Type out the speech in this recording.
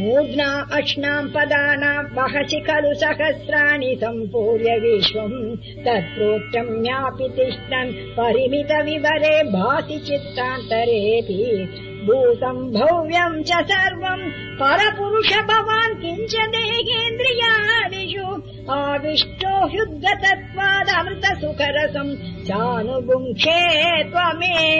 मूर्ध्ना अश्नाम् पदानाम् वहसि खलु सहस्राणि सम्पूर्य विश्वम् तत्रोक्तम्यापि तिष्ठन् परिमित विवरे भाति चित्तान्तरेऽपि। भूतम् भव्यम् च सर्वम् परपुरुष भवान् किञ्च देहेन्द्रियादिषु। आविष्टो ह्युद्गतत्वादमृत सुखरसम् चानुगुङ्क्षे त्वमे